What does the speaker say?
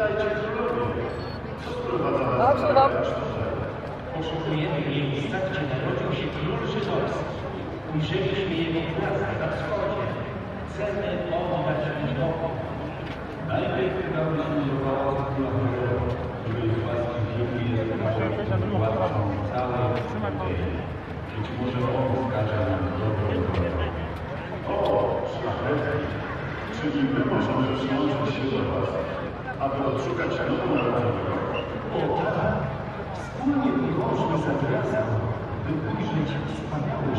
Tak, słucham. Poszukujemy miejsca, gdzie narodził się król żydowski. Ujrzeliśmy jego gwiazdę na wschodzie. Chcemy oddać mu pokój. Najpierw pałacu króla Herod, który z łaski ziemi jest naszą władcą całej ziemi. Być może on wskaże nam dobrą drogę. O, szlachetni! Czyli my możemy przyłączyć się do was, aby odszukać ludu narodowego. O tak, wspólnie wyłożmy zarazem, by ujrzeć wspaniałe